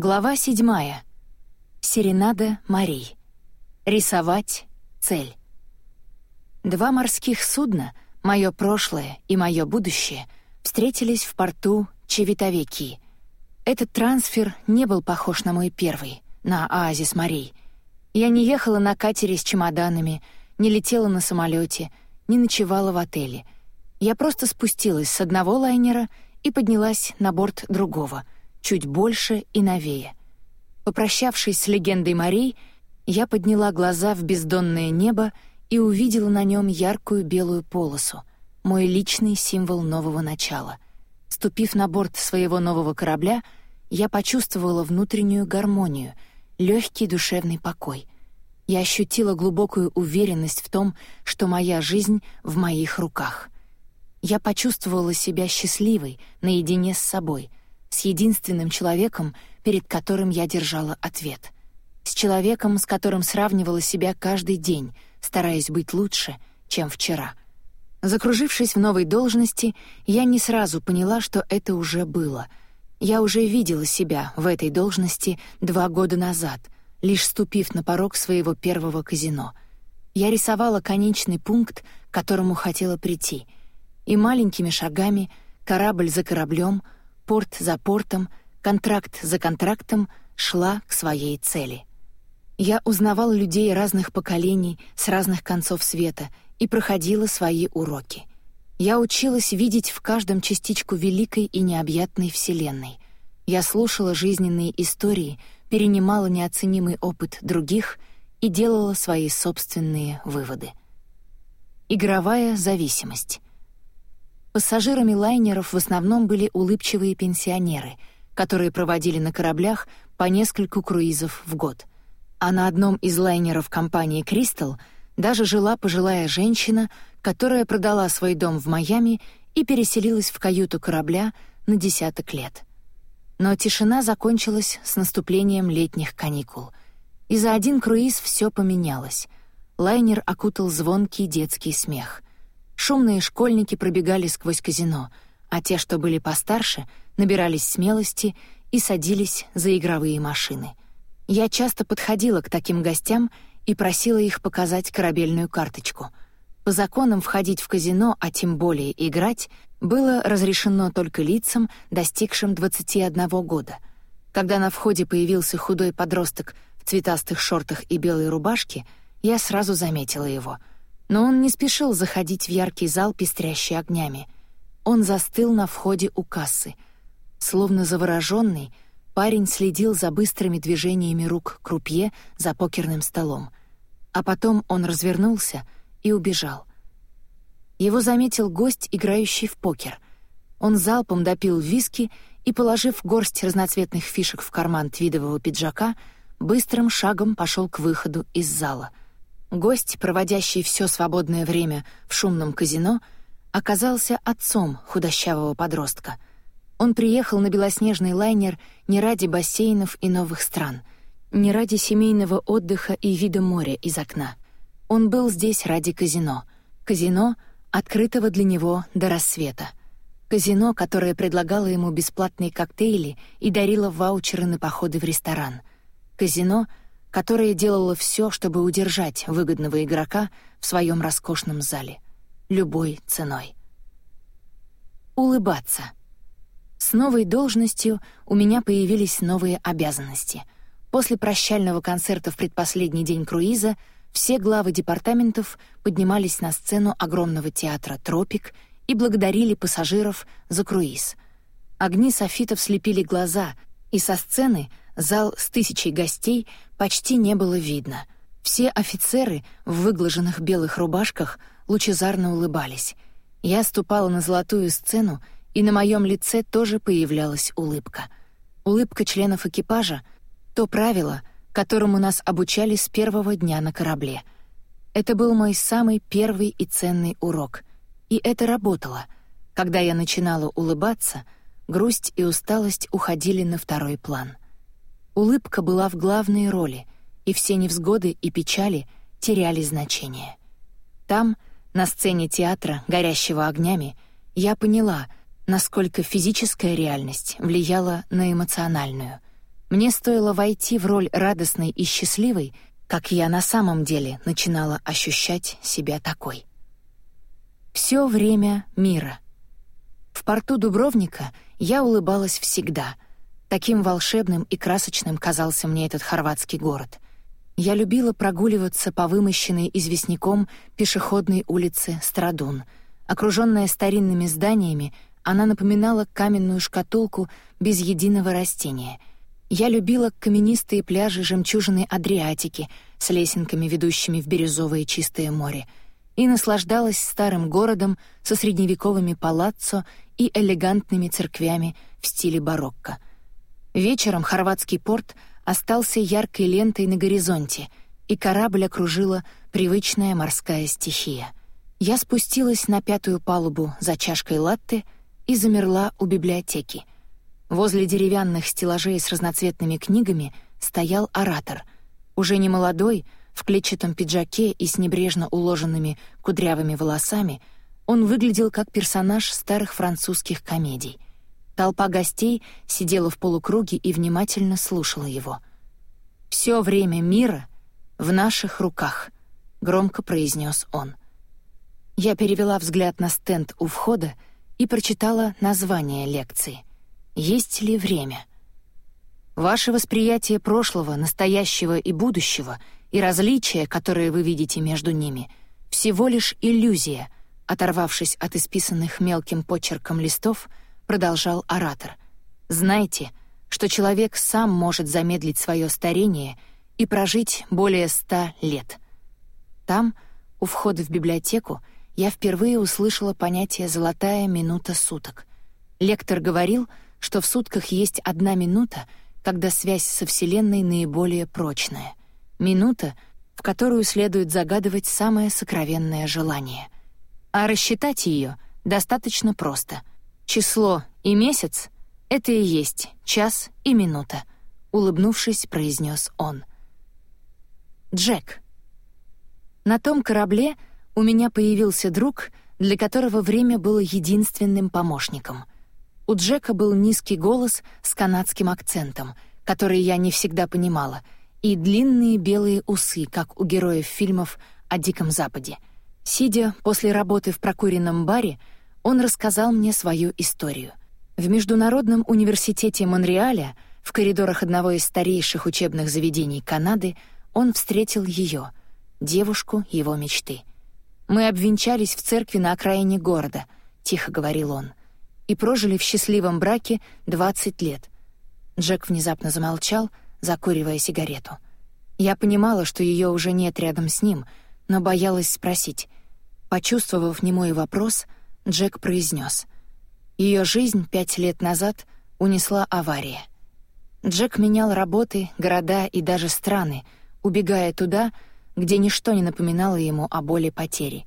Глава седьмая. Серенада Марий. Рисовать цель. Два морских судна, мое прошлое и мое будущее, встретились в порту Чевитовеки. Этот трансфер не был похож на мой первый, на оазис морей. Я не ехала на катере с чемоданами, не летела на самолете, не ночевала в отеле. Я просто спустилась с одного лайнера и поднялась на борт другого, чуть больше и новее. Попрощавшись с легендой морей, я подняла глаза в бездонное небо и увидела на нем яркую белую полосу, мой личный символ нового начала. Ступив на борт своего нового корабля, я почувствовала внутреннюю гармонию, легкий душевный покой. Я ощутила глубокую уверенность в том, что моя жизнь в моих руках. Я почувствовала себя счастливой наедине с собой, с единственным человеком, перед которым я держала ответ. С человеком, с которым сравнивала себя каждый день, стараясь быть лучше, чем вчера. Закружившись в новой должности, я не сразу поняла, что это уже было. Я уже видела себя в этой должности два года назад, лишь ступив на порог своего первого казино. Я рисовала конечный пункт, к которому хотела прийти. И маленькими шагами, корабль за кораблем, порт за портом, контракт за контрактом шла к своей цели. Я узнавала людей разных поколений с разных концов света и проходила свои уроки. Я училась видеть в каждом частичку великой и необъятной Вселенной. Я слушала жизненные истории, перенимала неоценимый опыт других и делала свои собственные выводы. Игровая зависимость. Пассажирами лайнеров в основном были улыбчивые пенсионеры, которые проводили на кораблях по нескольку круизов в год — а на одном из лайнеров компании «Кристал» даже жила пожилая женщина, которая продала свой дом в Майами и переселилась в каюту корабля на десяток лет. Но тишина закончилась с наступлением летних каникул. И за один круиз все поменялось. Лайнер окутал звонкий детский смех. Шумные школьники пробегали сквозь казино, а те, что были постарше, набирались смелости и садились за игровые машины — я часто подходила к таким гостям и просила их показать корабельную карточку. По законам входить в казино, а тем более играть, было разрешено только лицам, достигшим 21 года. Когда на входе появился худой подросток в цветастых шортах и белой рубашке, я сразу заметила его. Но он не спешил заходить в яркий зал, пестрящий огнями. Он застыл на входе у кассы. Словно завороженный, Парень следил за быстрыми движениями рук крупье за покерным столом. А потом он развернулся и убежал. Его заметил гость, играющий в покер. Он залпом допил виски и, положив горсть разноцветных фишек в карман твидового пиджака, быстрым шагом пошел к выходу из зала. Гость, проводящий все свободное время в шумном казино, оказался отцом худощавого подростка — он приехал на белоснежный лайнер не ради бассейнов и новых стран, не ради семейного отдыха и вида моря из окна. Он был здесь ради казино. Казино, открытого для него до рассвета. Казино, которое предлагало ему бесплатные коктейли и дарило ваучеры на походы в ресторан. Казино, которое делало все, чтобы удержать выгодного игрока в своем роскошном зале. Любой ценой. Улыбаться — с новой должностью у меня появились новые обязанности. После прощального концерта в предпоследний день круиза все главы департаментов поднимались на сцену огромного театра «Тропик» и благодарили пассажиров за круиз. Огни софитов слепили глаза, и со сцены зал с тысячей гостей почти не было видно. Все офицеры в выглаженных белых рубашках лучезарно улыбались. Я ступала на золотую сцену и на моем лице тоже появлялась улыбка. Улыбка членов экипажа — то правило, которому нас обучали с первого дня на корабле. Это был мой самый первый и ценный урок. И это работало. Когда я начинала улыбаться, грусть и усталость уходили на второй план. Улыбка была в главной роли, и все невзгоды и печали теряли значение. Там, на сцене театра, горящего огнями, я поняла — насколько физическая реальность влияла на эмоциональную. Мне стоило войти в роль радостной и счастливой, как я на самом деле начинала ощущать себя такой. Все время мира. В порту Дубровника я улыбалась всегда. Таким волшебным и красочным казался мне этот хорватский город. Я любила прогуливаться по вымощенной известняком пешеходной улице Страдун. Окруженная старинными зданиями, она напоминала каменную шкатулку без единого растения — я любила каменистые пляжи жемчужины Адриатики с лесенками, ведущими в бирюзовое чистое море, и наслаждалась старым городом со средневековыми палаццо и элегантными церквями в стиле барокко. Вечером хорватский порт остался яркой лентой на горизонте, и корабль окружила привычная морская стихия. Я спустилась на пятую палубу за чашкой латте и замерла у библиотеки — Возле деревянных стеллажей с разноцветными книгами стоял оратор. Уже не молодой, в клетчатом пиджаке и с небрежно уложенными кудрявыми волосами, он выглядел как персонаж старых французских комедий. Толпа гостей сидела в полукруге и внимательно слушала его. «Все время мира в наших руках», — громко произнес он. Я перевела взгляд на стенд у входа и прочитала название лекции. Есть ли время? Ваше восприятие прошлого, настоящего и будущего и различия, которые вы видите между ними, всего лишь иллюзия, оторвавшись от исписанных мелким почерком листов, продолжал оратор. Знайте, что человек сам может замедлить свое старение и прожить более ста лет. Там, у входа в библиотеку, я впервые услышала понятие «золотая минута суток». Лектор говорил, что в сутках есть одна минута, когда связь со Вселенной наиболее прочная. Минута, в которую следует загадывать самое сокровенное желание. А рассчитать ее достаточно просто. Число и месяц — это и есть час и минута, улыбнувшись, произнес он. Джек. На том корабле у меня появился друг, для которого время было единственным помощником — у Джека был низкий голос с канадским акцентом, который я не всегда понимала, и длинные белые усы, как у героев фильмов о Диком Западе. Сидя после работы в прокуренном баре, он рассказал мне свою историю. В Международном университете Монреаля, в коридорах одного из старейших учебных заведений Канады, он встретил ее, девушку его мечты. «Мы обвенчались в церкви на окраине города», — тихо говорил он и прожили в счастливом браке 20 лет. Джек внезапно замолчал, закуривая сигарету. Я понимала, что ее уже нет рядом с ним, но боялась спросить. Почувствовав немой вопрос, Джек произнес: Ее жизнь пять лет назад унесла авария. Джек менял работы, города и даже страны, убегая туда, где ничто не напоминало ему о боли потери.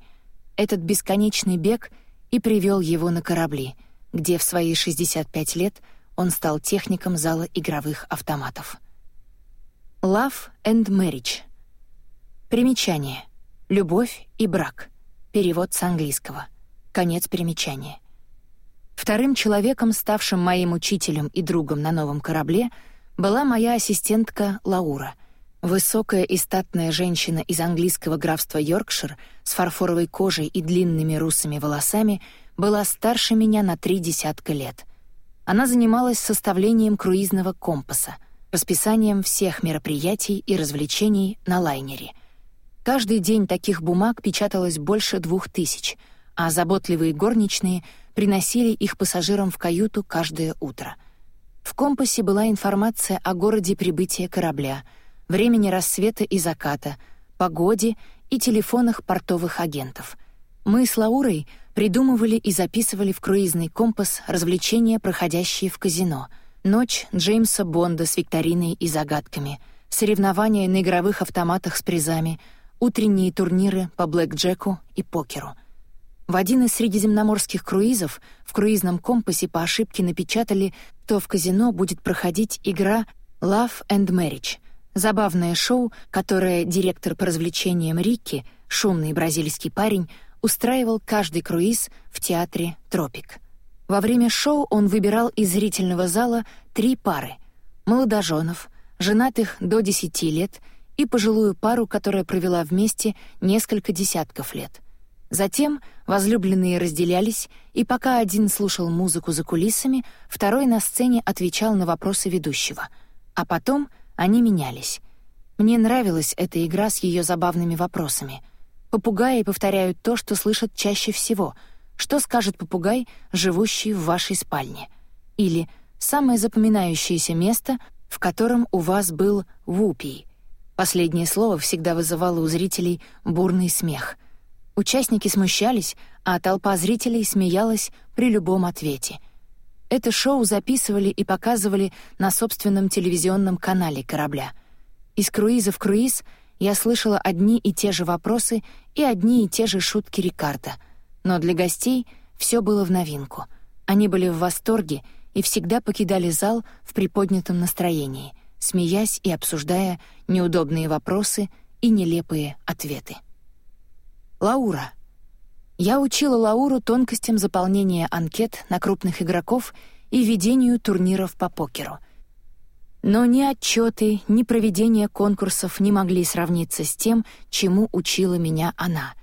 Этот бесконечный бег и привел его на корабли — где в свои 65 лет он стал техником зала игровых автоматов. Love and Marriage. Примечание. Любовь и брак. Перевод с английского. Конец примечания. Вторым человеком, ставшим моим учителем и другом на новом корабле, была моя ассистентка Лаура, высокая и статная женщина из английского графства Йоркшир с фарфоровой кожей и длинными русыми волосами — была старше меня на три десятка лет. Она занималась составлением круизного компаса, расписанием всех мероприятий и развлечений на лайнере. Каждый день таких бумаг печаталось больше двух тысяч, а заботливые горничные приносили их пассажирам в каюту каждое утро. В компасе была информация о городе прибытия корабля, времени рассвета и заката, погоде и телефонах портовых агентов. Мы с Лаурой — придумывали и записывали в круизный компас развлечения, проходящие в казино. Ночь Джеймса Бонда с викториной и загадками, соревнования на игровых автоматах с призами, утренние турниры по блэкджеку и покеру. В один из средиземноморских круизов в круизном компасе по ошибке напечатали, что в казино будет проходить игра «Love and Marriage», забавное шоу, которое директор по развлечениям Рикки, шумный бразильский парень, устраивал каждый круиз в театре «Тропик». Во время шоу он выбирал из зрительного зала три пары — молодоженов, женатых до 10 лет и пожилую пару, которая провела вместе несколько десятков лет. Затем возлюбленные разделялись, и пока один слушал музыку за кулисами, второй на сцене отвечал на вопросы ведущего. А потом они менялись. Мне нравилась эта игра с ее забавными вопросами. Попугаи повторяют то, что слышат чаще всего. Что скажет попугай, живущий в вашей спальне? Или «самое запоминающееся место, в котором у вас был вупий». Последнее слово всегда вызывало у зрителей бурный смех. Участники смущались, а толпа зрителей смеялась при любом ответе. Это шоу записывали и показывали на собственном телевизионном канале корабля. Из круиза в круиз я слышала одни и те же вопросы и одни и те же шутки Рикардо. Но для гостей все было в новинку. Они были в восторге — и всегда покидали зал в приподнятом настроении, смеясь и обсуждая неудобные вопросы и нелепые ответы. Лаура. Я учила Лауру тонкостям заполнения анкет на крупных игроков и ведению турниров по покеру. Но ни отчеты, ни проведение конкурсов не могли сравниться с тем, чему учила меня она.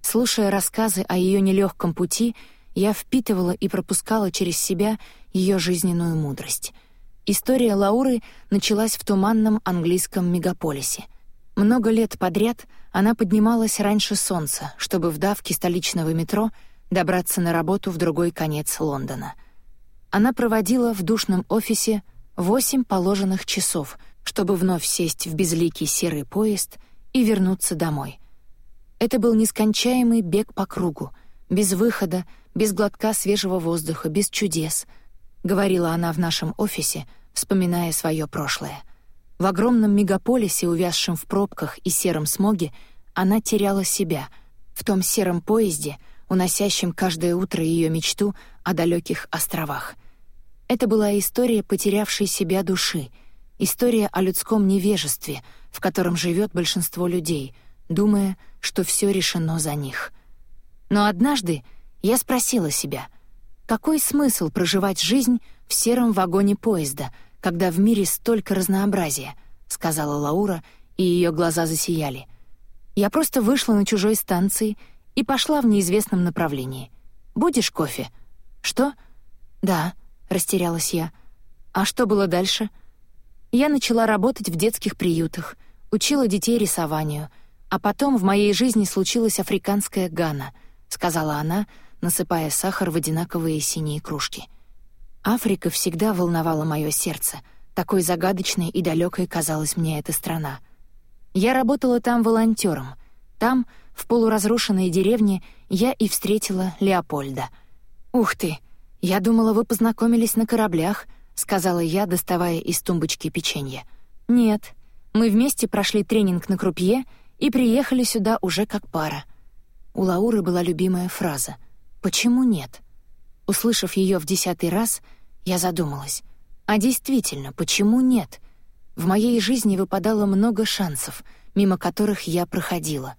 Слушая рассказы о ее нелегком пути, я впитывала и пропускала через себя ее жизненную мудрость. История Лауры началась в туманном английском мегаполисе. Много лет подряд она поднималась раньше солнца, чтобы в давке столичного метро добраться на работу в другой конец Лондона. Она проводила в душном офисе восемь положенных часов, чтобы вновь сесть в безликий серый поезд и вернуться домой. Это был нескончаемый бег по кругу, без выхода, без глотка свежего воздуха, без чудес —— говорила она в нашем офисе, вспоминая свое прошлое. В огромном мегаполисе, увязшем в пробках и сером смоге, она теряла себя в том сером поезде, уносящем каждое утро ее мечту о далеких островах. Это была история потерявшей себя души, история о людском невежестве, в котором живет большинство людей, думая, что все решено за них. Но однажды я спросила себя — какой смысл проживать жизнь в сером вагоне поезда, когда в мире столько разнообразия, сказала Лаура, и ее глаза засияли. Я просто вышла на чужой станции и пошла в неизвестном направлении. Будешь кофе? Что? Да, растерялась я. А что было дальше? Я начала работать в детских приютах, учила детей рисованию, а потом в моей жизни случилась африканская Гана, сказала она, насыпая сахар в одинаковые синие кружки. Африка всегда волновала мое сердце. Такой загадочной и далекой казалась мне эта страна. Я работала там волонтером. Там, в полуразрушенной деревне, я и встретила Леопольда. «Ух ты! Я думала, вы познакомились на кораблях», — сказала я, доставая из тумбочки печенье. «Нет, мы вместе прошли тренинг на крупье и приехали сюда уже как пара». У Лауры была любимая фраза Почему нет? Услышав ее в десятый раз, я задумалась. А действительно, почему нет? В моей жизни выпадало много шансов, мимо которых я проходила.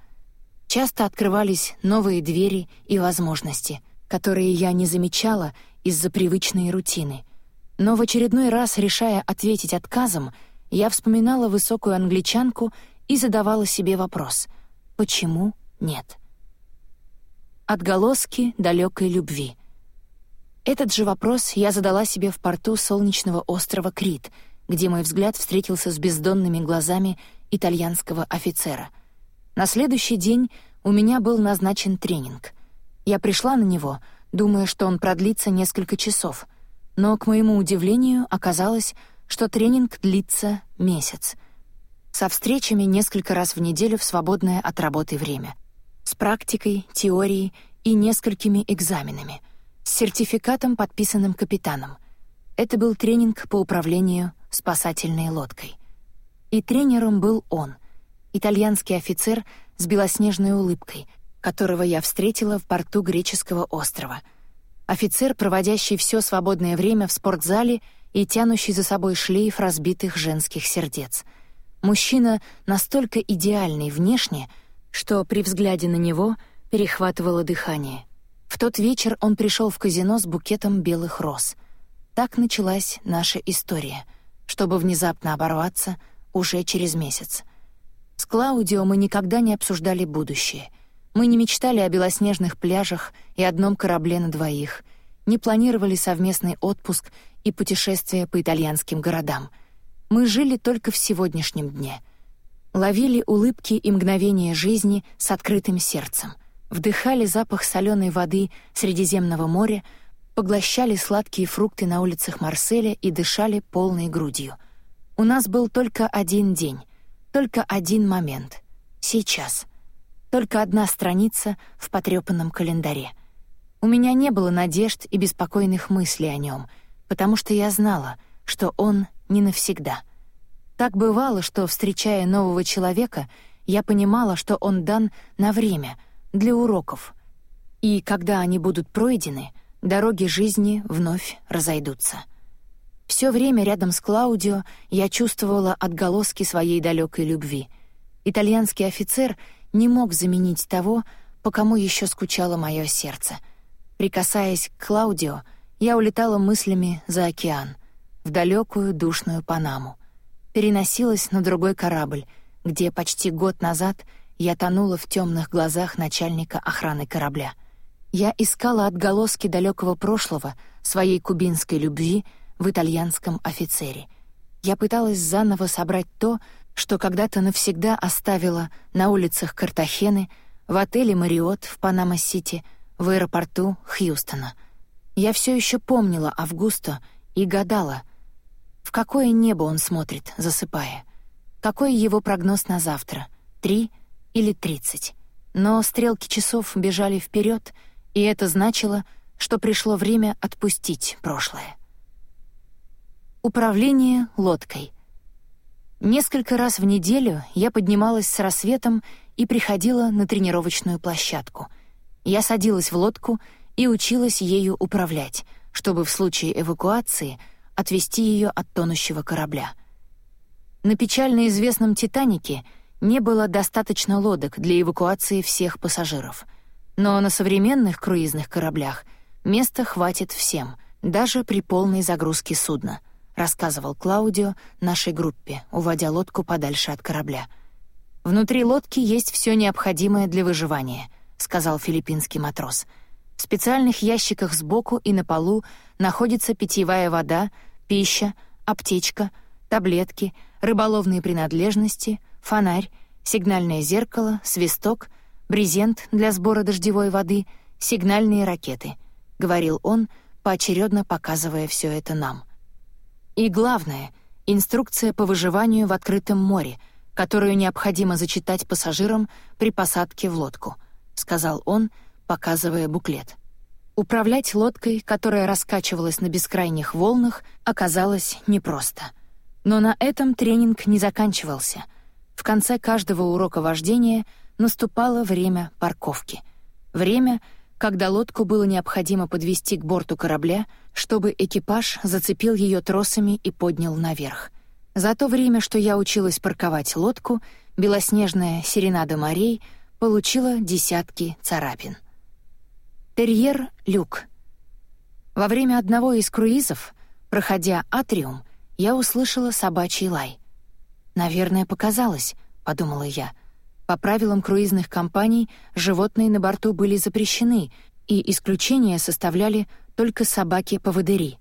Часто открывались новые двери и возможности, которые я не замечала из-за привычной рутины. Но в очередной раз, решая ответить отказом, я вспоминала высокую англичанку и задавала себе вопрос «Почему нет?» Отголоски далекой любви. Этот же вопрос я задала себе в порту солнечного острова Крит, где мой взгляд встретился с бездонными глазами итальянского офицера. На следующий день у меня был назначен тренинг. Я пришла на него, думая, что он продлится несколько часов, но, к моему удивлению, оказалось, что тренинг длится месяц. Со встречами несколько раз в неделю в свободное от работы время — с практикой, теорией и несколькими экзаменами, с сертификатом, подписанным капитаном. Это был тренинг по управлению спасательной лодкой. И тренером был он, итальянский офицер с белоснежной улыбкой, которого я встретила в порту греческого острова. Офицер, проводящий все свободное время в спортзале и тянущий за собой шлейф разбитых женских сердец. Мужчина настолько идеальный внешне — что при взгляде на него перехватывало дыхание. В тот вечер он пришел в казино с букетом белых роз. Так началась наша история. чтобы внезапно оборваться уже через месяц. С Клаудио мы никогда не обсуждали будущее. Мы не мечтали о белоснежных пляжах и одном корабле на двоих, не планировали совместный отпуск и путешествия по итальянским городам. Мы жили только в сегодняшнем дне. Ловили улыбки и мгновения жизни с открытым сердцем. Вдыхали запах соленой воды Средиземного моря, поглощали сладкие фрукты на улицах Марселя и дышали полной грудью. У нас был только один день, только один момент — сейчас. Только одна страница в потрепанном календаре. У меня не было надежд и беспокойных мыслей о нем, потому что я знала, что он не навсегда. Так бывало, что, встречая нового человека, я понимала, что он дан на время, для уроков. И когда они будут пройдены — дороги жизни вновь разойдутся. Все время рядом с Клаудио я чувствовала отголоски своей далекой любви. Итальянский офицер не мог заменить того, по кому еще скучало мое сердце. Прикасаясь к Клаудио, я улетала мыслями за океан, в далекую душную Панаму. Переносилась на другой корабль, где почти год назад я тонула в темных глазах начальника охраны корабля — я искала отголоски далекого прошлого своей кубинской любви в итальянском офицере. Я пыталась заново собрать то, что когда-то навсегда оставила на улицах Картахены, в отеле «Марриотт» в Панама-Сити, в аэропорту Хьюстона. Я все еще помнила Августо и гадала, в какое небо он смотрит, засыпая. Какой его прогноз на завтра? Три или тридцать? Но стрелки часов бежали вперед, и это значило, что пришло время отпустить прошлое. Управление лодкой. Несколько раз в неделю я поднималась с рассветом и приходила на тренировочную площадку. Я садилась в лодку и училась ею управлять, чтобы в случае эвакуации отвести ее от тонущего корабля. На печально известном «Титанике» не было достаточно лодок для эвакуации всех пассажиров — но на современных круизных кораблях места хватит всем, даже при полной загрузке судна, рассказывал Клаудио нашей группе, уводя лодку подальше от корабля. Внутри лодки есть все необходимое для выживания, сказал филиппинский матрос. В специальных ящиках сбоку и на полу находится питьевая вода, пища, аптечка, таблетки, рыболовные принадлежности, фонарь, сигнальное зеркало, свисток — брезент для сбора дождевой воды, сигнальные ракеты», — говорил он, поочередно показывая все это нам. И главное — инструкция по выживанию в открытом море, которую необходимо зачитать пассажирам при посадке в лодку, — сказал он, показывая буклет. Управлять лодкой, которая раскачивалась на бескрайних волнах, оказалось непросто. Но на этом тренинг не заканчивался. В конце каждого урока вождения — наступало время парковки. Время, когда лодку было необходимо подвести к борту корабля, чтобы экипаж зацепил ее тросами и поднял наверх. За то время, что я училась парковать лодку, белоснежная серенада морей получила десятки царапин. Терьер Люк. Во время одного из круизов, проходя атриум, я услышала собачий лай. «Наверное, показалось», — подумала я — по правилам круизных компаний животные на борту были запрещены, и исключения составляли только собаки-поводыри.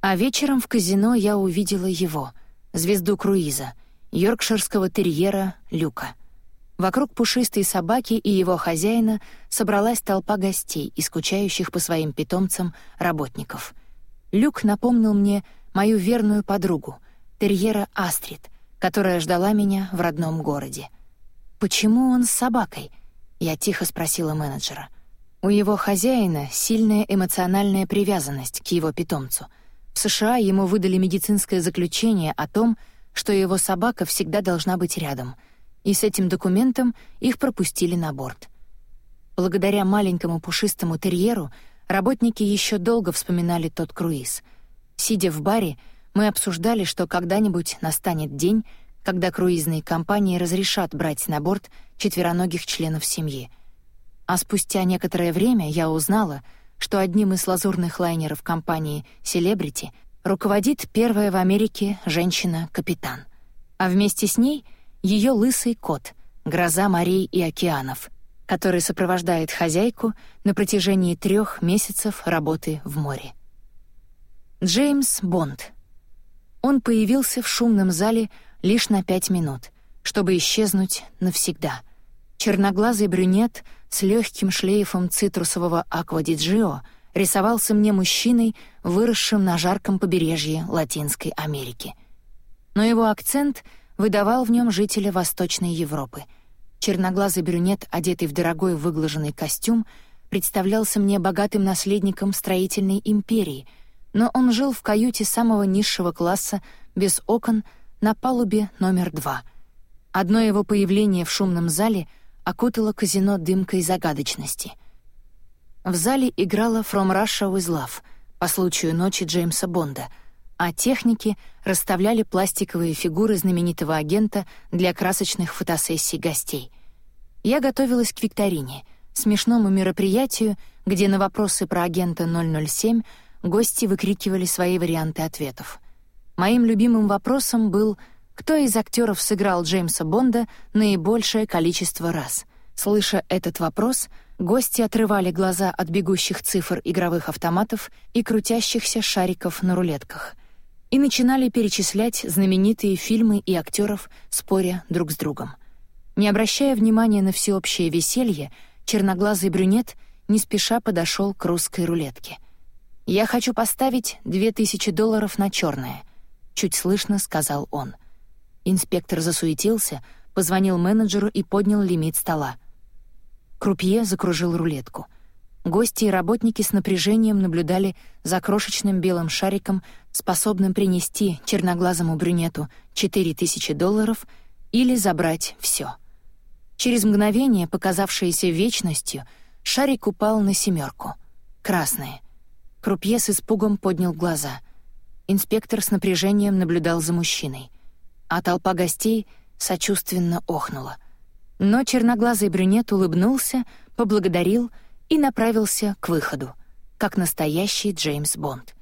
А вечером в казино я увидела его, звезду круиза, йоркширского терьера Люка. Вокруг пушистой собаки и его хозяина собралась толпа гостей и скучающих по своим питомцам работников. Люк напомнил мне мою верную подругу, терьера Астрид, которая ждала меня в родном городе. «Почему он с собакой?» — я тихо спросила менеджера. У его хозяина сильная эмоциональная привязанность к его питомцу. В США ему выдали медицинское заключение о том, что его собака всегда должна быть рядом, и с этим документом их пропустили на борт. Благодаря маленькому пушистому терьеру работники еще долго вспоминали тот круиз. Сидя в баре, мы обсуждали, что когда-нибудь настанет день, когда круизные компании разрешат брать на борт четвероногих членов семьи. А спустя некоторое время я узнала, что одним из лазурных лайнеров компании Celebrity руководит первая в Америке женщина-капитан, а вместе с ней ее лысый кот, гроза морей и океанов, который сопровождает хозяйку на протяжении трех месяцев работы в море. Джеймс Бонд. Он появился в шумном зале лишь на пять минут, чтобы исчезнуть навсегда. Черноглазый брюнет с легким шлейфом цитрусового аквадиджио рисовался мне мужчиной, выросшим на жарком побережье Латинской Америки. Но его акцент выдавал в нем жителя Восточной Европы. Черноглазый брюнет, одетый в дорогой выглаженный костюм, представлялся мне богатым наследником строительной империи — но он жил в каюте самого низшего класса, без окон, на палубе номер два. Одно его появление в шумном зале окутало казино дымкой загадочности. В зале играла «From Russia with Love» по случаю ночи Джеймса Бонда, а техники расставляли пластиковые фигуры знаменитого агента для красочных фотосессий гостей. Я готовилась к викторине, смешному мероприятию, где на вопросы про агента 007 гости выкрикивали свои варианты ответов. Моим любимым вопросом был, кто из актеров сыграл Джеймса Бонда наибольшее количество раз. Слыша этот вопрос, гости отрывали глаза от бегущих цифр игровых автоматов и крутящихся шариков на рулетках и начинали перечислять знаменитые фильмы и актеров, споря друг с другом. Не обращая внимания на всеобщее веселье, черноглазый брюнет не спеша подошел к русской рулетке — «Я хочу поставить две тысячи долларов на черное», — чуть слышно сказал он. Инспектор засуетился, позвонил менеджеру и поднял лимит стола. Крупье закружил рулетку. Гости и работники с напряжением наблюдали за крошечным белым шариком, способным принести черноглазому брюнету четыре тысячи долларов или забрать все. Через мгновение, показавшееся вечностью, шарик упал на семерку. Красное — Крупье с испугом поднял глаза. Инспектор с напряжением наблюдал за мужчиной. А толпа гостей сочувственно охнула. Но черноглазый брюнет улыбнулся, поблагодарил и направился к выходу, как настоящий Джеймс Бонд.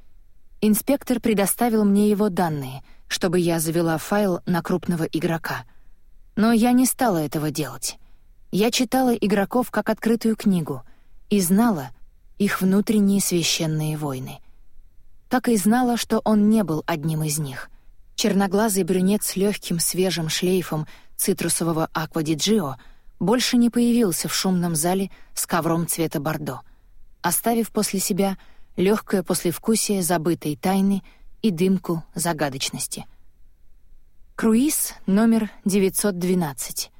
Инспектор предоставил мне его данные, чтобы я завела файл на крупного игрока. Но я не стала этого делать. Я читала игроков как открытую книгу и знала, их внутренние священные войны. Как и знала, что он не был одним из них. Черноглазый брюнет с легким свежим шлейфом цитрусового аквадиджио больше не появился в шумном зале с ковром цвета бордо, оставив после себя легкое послевкусие забытой тайны и дымку загадочности. Круиз номер 912.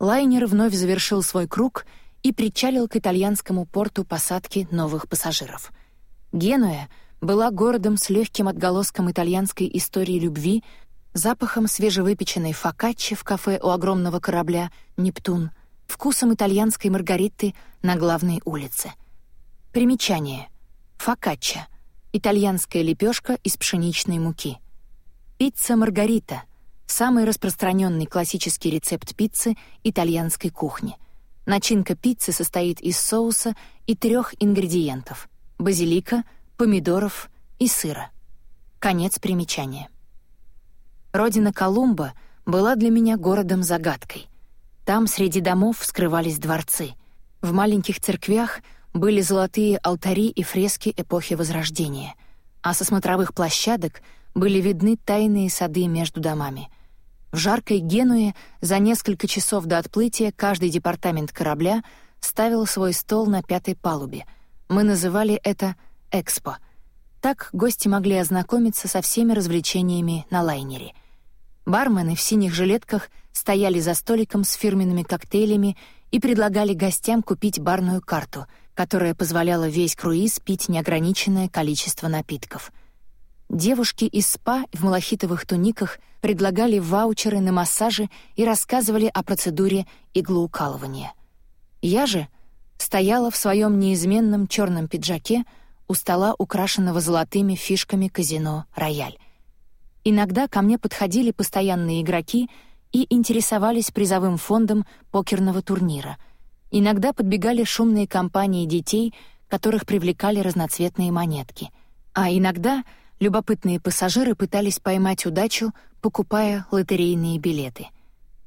Лайнер вновь завершил свой круг — и причалил к итальянскому порту посадки новых пассажиров. Генуя была городом с легким отголоском итальянской истории любви, запахом свежевыпеченной фокаччи в кафе у огромного корабля «Нептун», вкусом итальянской маргариты на главной улице. Примечание. Фокачча — итальянская лепешка из пшеничной муки. Пицца маргарита — самый распространенный классический рецепт пиццы итальянской кухни — Начинка пиццы состоит из соуса и трех ингредиентов — базилика, помидоров и сыра. Конец примечания. Родина Колумба была для меня городом-загадкой. Там среди домов скрывались дворцы. В маленьких церквях были золотые алтари и фрески эпохи Возрождения, а со смотровых площадок были видны тайные сады между домами — в жаркой Генуе за несколько часов до отплытия каждый департамент корабля ставил свой стол на пятой палубе. Мы называли это «экспо». Так гости могли ознакомиться со всеми развлечениями на лайнере. Бармены в синих жилетках стояли за столиком с фирменными коктейлями и предлагали гостям купить барную карту, которая позволяла весь круиз пить неограниченное количество напитков — Девушки из СПА в малахитовых туниках предлагали ваучеры на массажи и рассказывали о процедуре иглоукалывания. Я же стояла в своем неизменном черном пиджаке у стола, украшенного золотыми фишками казино «Рояль». Иногда ко мне подходили постоянные игроки и интересовались призовым фондом покерного турнира. Иногда подбегали шумные компании детей, которых привлекали разноцветные монетки. А иногда — Любопытные пассажиры пытались поймать удачу, покупая лотерейные билеты.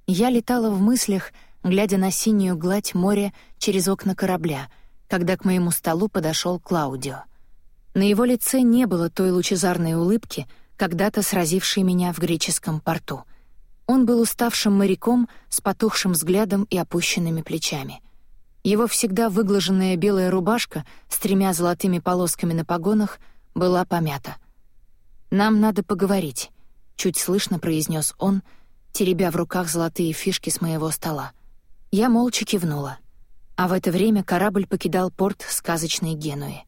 Я летала в мыслях, глядя на синюю гладь моря через окна корабля, когда к моему столу подошел Клаудио. На его лице не было той лучезарной улыбки, когда-то сразившей меня в греческом порту. Он был уставшим моряком с потухшим взглядом и опущенными плечами. Его всегда выглаженная белая рубашка с тремя золотыми полосками на погонах была помята. «Нам надо поговорить», — чуть слышно произнес он, теребя в руках золотые фишки с моего стола. Я молча кивнула. А в это время корабль покидал порт сказочной Генуи.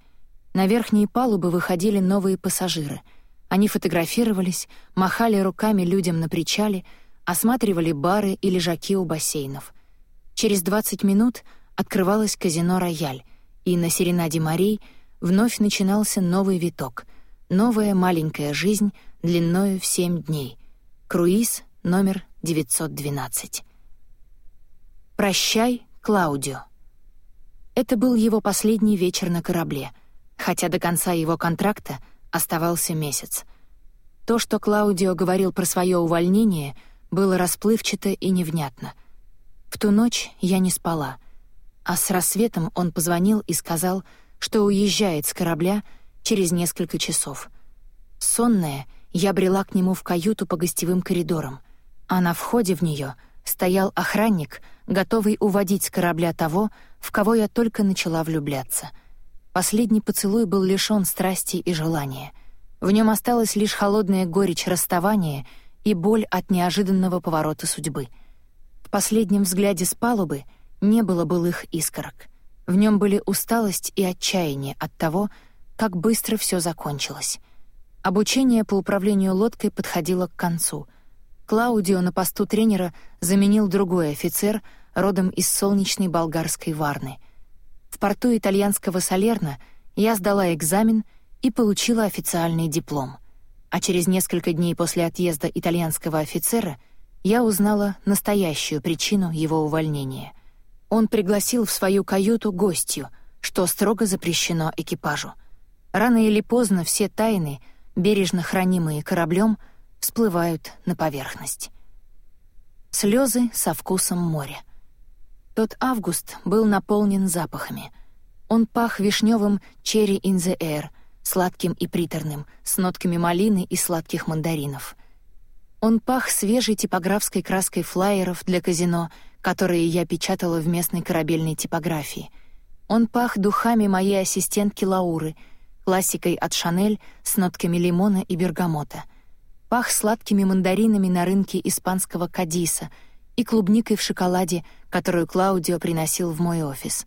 На верхние палубы выходили новые пассажиры. Они фотографировались, махали руками людям на причале, осматривали бары и лежаки у бассейнов. Через 20 минут открывалось казино «Рояль», и на Серенаде Марий вновь начинался новый виток, новая маленькая жизнь длиною в семь дней. Круиз номер 912. «Прощай, Клаудио». Это был его последний вечер на корабле — хотя до конца его контракта оставался месяц. То, что Клаудио говорил про свое увольнение, было расплывчато и невнятно. В ту ночь я не спала, а с рассветом он позвонил и сказал, что уезжает с корабля через несколько часов. Сонная, я брела к нему в каюту по гостевым коридорам, а на входе в нее стоял охранник, готовый уводить с корабля того, в кого я только начала влюбляться — Последний поцелуй был лишён страсти и желания. В нем осталась лишь холодная горечь расставания и боль от неожиданного поворота судьбы. В последнем взгляде с палубы не было былых искорок. В нем были усталость и отчаяние от того, как быстро все закончилось. Обучение по управлению лодкой подходило к концу. Клаудио на посту тренера заменил другой офицер, родом из солнечной болгарской Варны — в порту итальянского Салерна я сдала экзамен и получила официальный диплом. А через несколько дней после отъезда итальянского офицера я узнала настоящую причину его увольнения. Он пригласил в свою каюту гостью, что строго запрещено экипажу. Рано или поздно все тайны, бережно хранимые кораблем, всплывают на поверхность. Слезы со вкусом моря — тот август был наполнен запахами. Он пах вишневым «Cherry in the air», сладким и приторным, с нотками малины и сладких мандаринов. Он пах свежей типографской краской флаеров для казино, которые я печатала в местной корабельной типографии. Он пах духами моей ассистентки Лауры, классикой от «Шанель» с нотками лимона и бергамота. Пах сладкими мандаринами на рынке испанского Кадиса — и клубникой в шоколаде, которую Клаудио приносил в мой офис.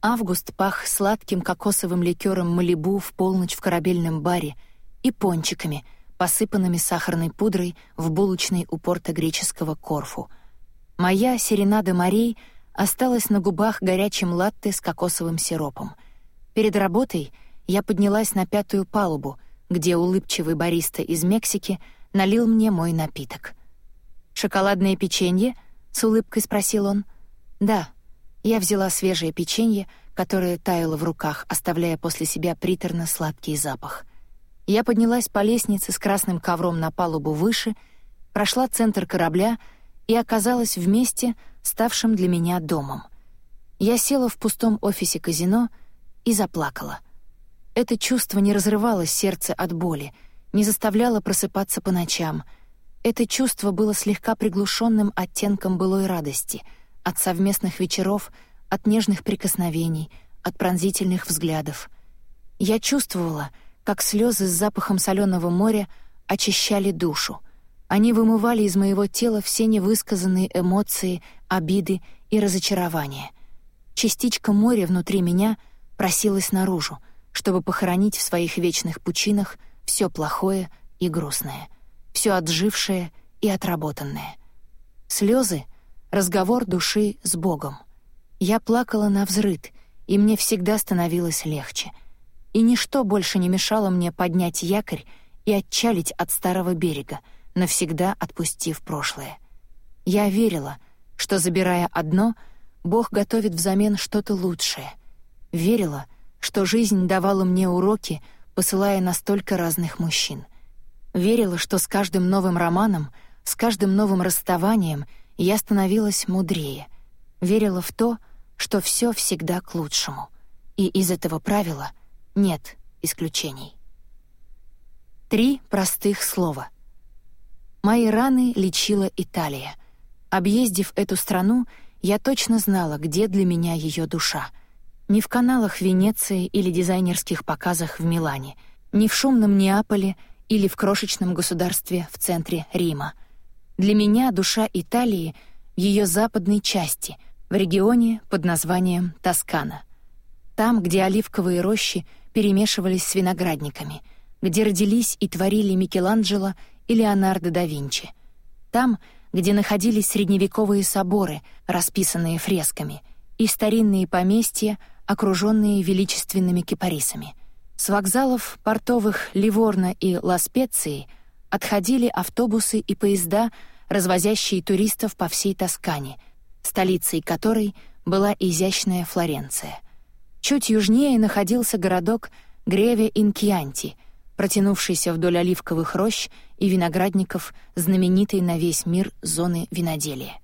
Август пах сладким кокосовым ликером Малибу в полночь в корабельном баре и пончиками, посыпанными сахарной пудрой в булочной у порта греческого Корфу. Моя серенада морей осталась на губах горячим латте с кокосовым сиропом. Перед работой я поднялась на пятую палубу, где улыбчивый бариста из Мексики налил мне мой напиток. «Шоколадное печенье?» — с улыбкой спросил он. «Да». Я взяла свежее печенье, которое таяло в руках, оставляя после себя приторно-сладкий запах. Я поднялась по лестнице с красным ковром на палубу выше, прошла центр корабля и оказалась в месте, ставшем для меня домом. Я села в пустом офисе казино и заплакала. Это чувство не разрывало сердце от боли, не заставляло просыпаться по ночам — это чувство было слегка приглушенным оттенком былой радости, от совместных вечеров, от нежных прикосновений, от пронзительных взглядов. Я чувствовала, как слезы с запахом соленого моря очищали душу. Они вымывали из моего тела все невысказанные эмоции, обиды и разочарования. Частичка моря внутри меня просилась наружу, чтобы похоронить в своих вечных пучинах все плохое и грустное — все отжившее и отработанное. Слезы — разговор души с Богом. Я плакала на взрыд, и мне всегда становилось легче. И ничто больше не мешало мне поднять якорь и отчалить от старого берега, навсегда отпустив прошлое. Я верила, что, забирая одно, Бог готовит взамен что-то лучшее. Верила, что жизнь давала мне уроки, посылая на столько разных мужчин. Верила, что с каждым новым романом, с каждым новым расставанием я становилась мудрее. Верила в то, что все всегда к лучшему. И из этого правила нет исключений. Три простых слова. Мои раны лечила Италия. Объездив эту страну, я точно знала, где для меня ее душа. Не в каналах Венеции или дизайнерских показах в Милане, не в шумном Неаполе или в крошечном государстве в центре Рима. Для меня душа Италии в ее западной части, в регионе под названием Тоскана. Там, где оливковые рощи перемешивались с виноградниками — где родились и творили Микеланджело и Леонардо да Винчи. Там, где находились средневековые соборы, расписанные фресками, и старинные поместья, окруженные величественными кипарисами. С вокзалов портовых Ливорно и Ла-Специи отходили автобусы и поезда, развозящие туристов по всей Тоскане, столицей которой была изящная Флоренция. Чуть южнее находился городок Греве-Инкьянти — протянувшейся вдоль оливковых рощ и виноградников знаменитой на весь мир зоны виноделия.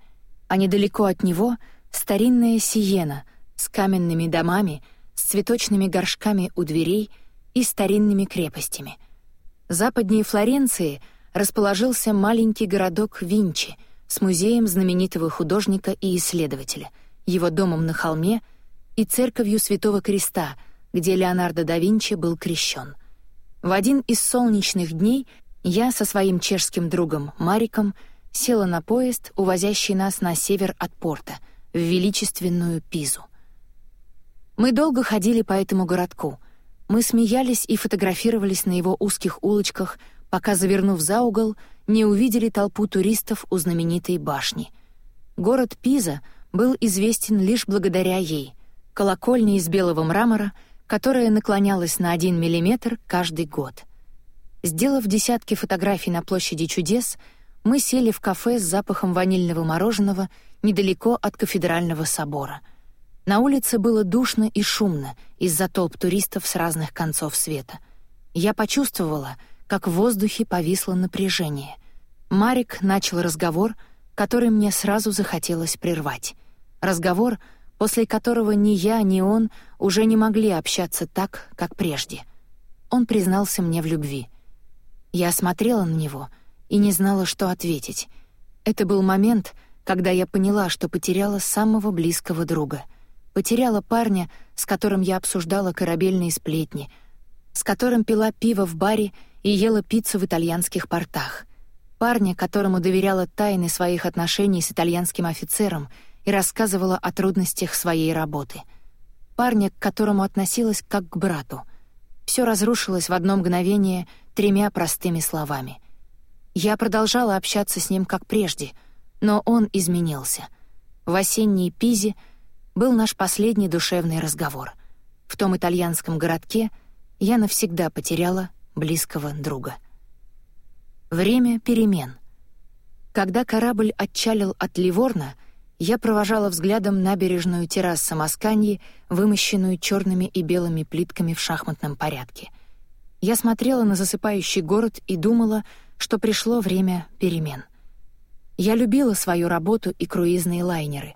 А недалеко от него — старинная Сиена с каменными домами, с цветочными горшками у дверей и старинными крепостями. Западнее Флоренции расположился маленький городок Винчи с музеем знаменитого художника и исследователя, его домом на холме и церковью Святого Креста, где Леонардо да Винчи был крещен — в один из солнечных дней я со своим чешским другом Мариком села на поезд, увозящий нас на север от порта, в величественную Пизу. Мы долго ходили по этому городку. Мы смеялись и фотографировались на его узких улочках, пока, завернув за угол, не увидели толпу туристов у знаменитой башни. Город Пиза был известен лишь благодаря ей. Колокольня из белого мрамора — которая наклонялась на один миллиметр каждый год. Сделав десятки фотографий на площади чудес, мы сели в кафе с запахом ванильного мороженого недалеко от кафедрального собора. На улице было душно и шумно из-за толп туристов с разных концов света. Я почувствовала, как в воздухе повисло напряжение. Марик начал разговор, который мне сразу захотелось прервать. Разговор — после которого ни я, ни он уже не могли общаться так, как прежде. Он признался мне в любви. Я смотрела на него и не знала, что ответить. Это был момент, когда я поняла, что потеряла самого близкого друга. Потеряла парня, с которым я обсуждала корабельные сплетни, с которым пила пиво в баре и ела пиццу в итальянских портах. Парня, которому доверяла тайны своих отношений с итальянским офицером — и рассказывала о трудностях своей работы. Парня, к которому относилась как к брату. Все разрушилось в одно мгновение тремя простыми словами. Я продолжала общаться с ним как прежде, но он изменился. В осенней Пизе был наш последний душевный разговор. В том итальянском городке я навсегда потеряла близкого друга. Время перемен. Когда корабль отчалил от Ливорна, я провожала взглядом набережную террасу Масканьи, вымощенную черными и белыми плитками в шахматном порядке. Я смотрела на засыпающий город и думала, что пришло время перемен. Я любила свою работу и круизные лайнеры,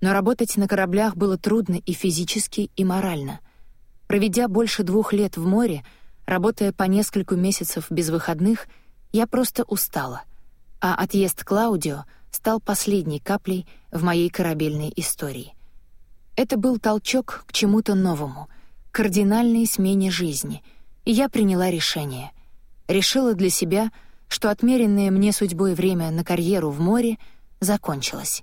но работать на кораблях было трудно и физически, и морально. Проведя больше двух лет в море, работая по нескольку месяцев без выходных, я просто устала. А отъезд Клаудио — стал последней каплей в моей корабельной истории. Это был толчок к чему-то новому, кардинальной смене жизни, и я приняла решение. Решила для себя, что отмеренное мне судьбой время на карьеру в море закончилось.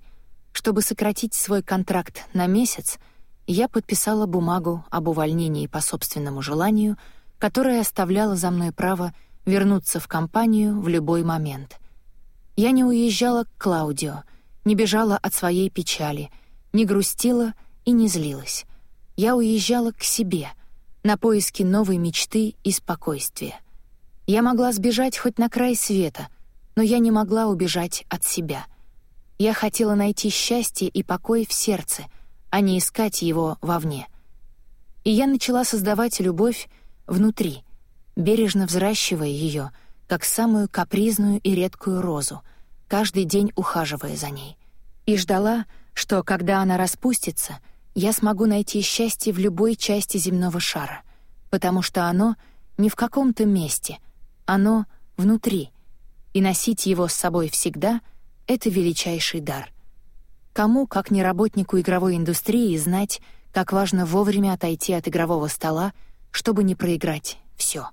Чтобы сократить свой контракт на месяц, я подписала бумагу об увольнении по собственному желанию, которая оставляла за мной право вернуться в компанию в любой момент — я не уезжала к Клаудио, не бежала от своей печали, не грустила и не злилась. Я уезжала к себе, на поиски новой мечты и спокойствия. Я могла сбежать хоть на край света, но я не могла убежать от себя. Я хотела найти счастье и покой в сердце, а не искать его вовне. И я начала создавать любовь внутри, бережно взращивая ее, как самую капризную и редкую розу, каждый день ухаживая за ней. И ждала, что, когда она распустится, я смогу найти счастье в любой части земного шара, потому что оно не в каком-то месте, оно внутри, и носить его с собой всегда — это величайший дар. Кому, как не работнику игровой индустрии, знать, как важно вовремя отойти от игрового стола, чтобы не проиграть все.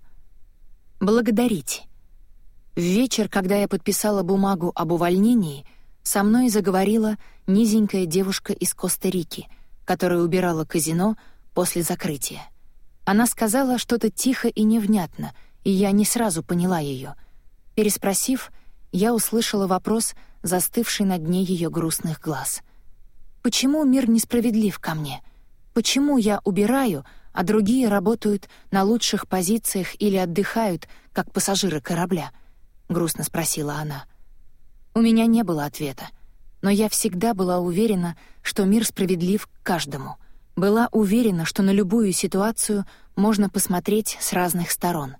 Благодарить. В вечер, когда я подписала бумагу об увольнении, со мной заговорила низенькая девушка из Коста-Рики, которая убирала казино после закрытия. Она сказала что-то тихо и невнятно, и я не сразу поняла ее. Переспросив, я услышала вопрос, застывший на дне ее грустных глаз. «Почему мир несправедлив ко мне?» Почему я убираю, а другие работают на лучших позициях или отдыхают, как пассажиры корабля?» — грустно спросила она. У меня не было ответа, но я всегда была уверена, что мир справедлив к каждому. Была уверена, что на любую ситуацию можно посмотреть с разных сторон.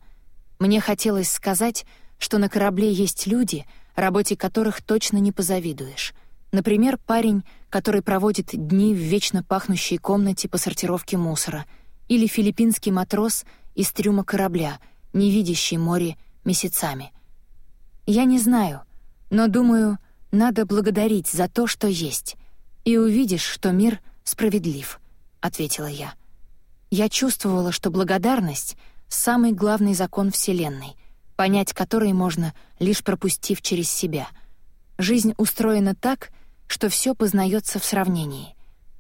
Мне хотелось сказать, что на корабле есть люди, работе которых точно не позавидуешь. Например, парень, который проводит дни в вечно пахнущей комнате по сортировке мусора, или филиппинский матрос из трюма корабля, не видящий море месяцами. Я не знаю, но думаю, надо благодарить за то, что есть, и увидишь, что мир справедлив, ответила я. Я чувствовала, что благодарность — самый главный закон Вселенной, понять который можно, лишь пропустив через себя. Жизнь устроена так — что все познается в сравнении.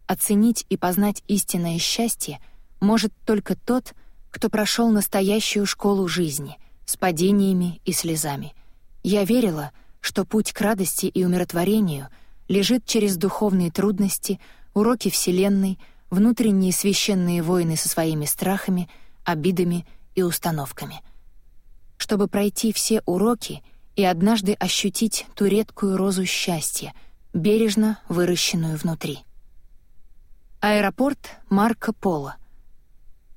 Оценить и познать истинное счастье может только тот, кто прошел настоящую школу жизни с падениями и слезами. Я верила, что путь к радости и умиротворению лежит через духовные трудности, уроки Вселенной, внутренние священные войны со своими страхами, обидами и установками. Чтобы пройти все уроки и однажды ощутить ту редкую розу счастья — бережно выращенную внутри. Аэропорт Марко Поло.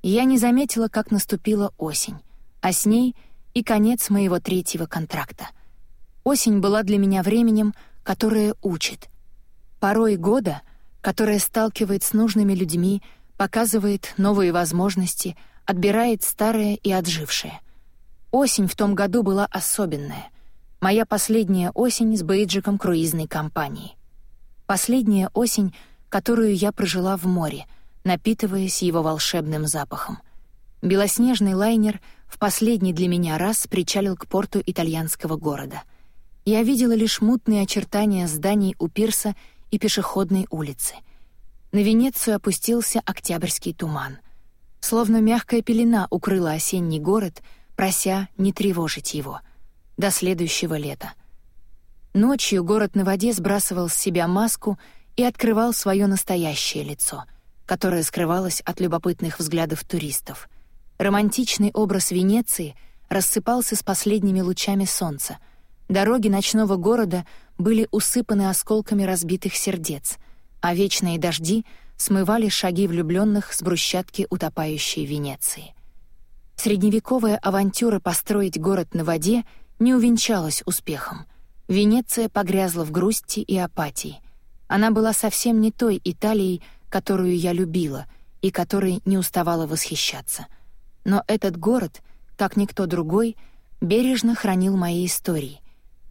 Я не заметила, как наступила осень, а с ней и конец моего третьего контракта. Осень была для меня временем, которое учит. Порой года, которое сталкивает с нужными людьми, показывает новые возможности, отбирает старое и отжившее. Осень в том году была особенная — Моя последняя осень с бейджиком круизной компании. Последняя осень, которую я прожила в море, напитываясь его волшебным запахом. Белоснежный лайнер в последний для меня раз причалил к порту итальянского города. Я видела лишь мутные очертания зданий у пирса и пешеходной улицы. На Венецию опустился октябрьский туман. Словно мягкая пелена укрыла осенний город, прося не тревожить его — до следующего лета. Ночью город на воде сбрасывал с себя маску и открывал свое настоящее лицо, которое скрывалось от любопытных взглядов туристов. Романтичный образ Венеции рассыпался с последними лучами солнца. Дороги ночного города были усыпаны осколками разбитых сердец, а вечные дожди смывали шаги влюбленных с брусчатки утопающей Венеции. Средневековая авантюра построить город на воде — не увенчалась успехом. Венеция погрязла в грусти и апатии. Она была совсем не той Италией, которую я любила и которой не уставала восхищаться. Но этот город, как никто другой, бережно хранил мои истории.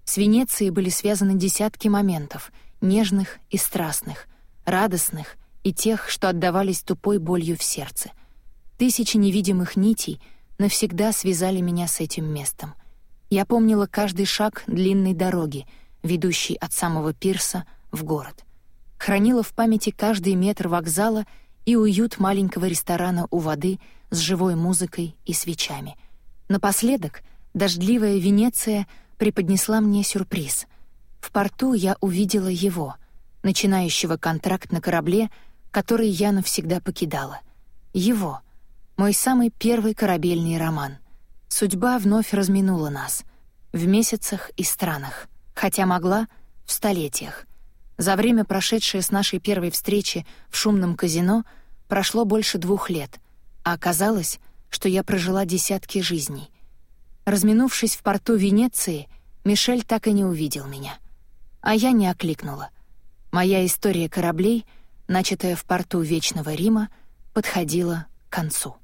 С Венецией были связаны десятки моментов, нежных и страстных, радостных и тех, что отдавались тупой болью в сердце. Тысячи невидимых нитей навсегда связали меня с этим местом — я помнила каждый шаг длинной дороги, ведущей от самого пирса в город. Хранила в памяти каждый метр вокзала и уют маленького ресторана у воды с живой музыкой и свечами. Напоследок дождливая Венеция преподнесла мне сюрприз. В порту я увидела его, начинающего контракт на корабле, который я навсегда покидала. Его, мой самый первый корабельный роман — Судьба вновь разминула нас. В месяцах и странах. Хотя могла — в столетиях. За время, прошедшее с нашей первой встречи в шумном казино, прошло больше двух лет, а оказалось, что я прожила десятки жизней. Разминувшись в порту Венеции, Мишель так и не увидел меня. А я не окликнула. Моя история кораблей, начатая в порту Вечного Рима, подходила к концу.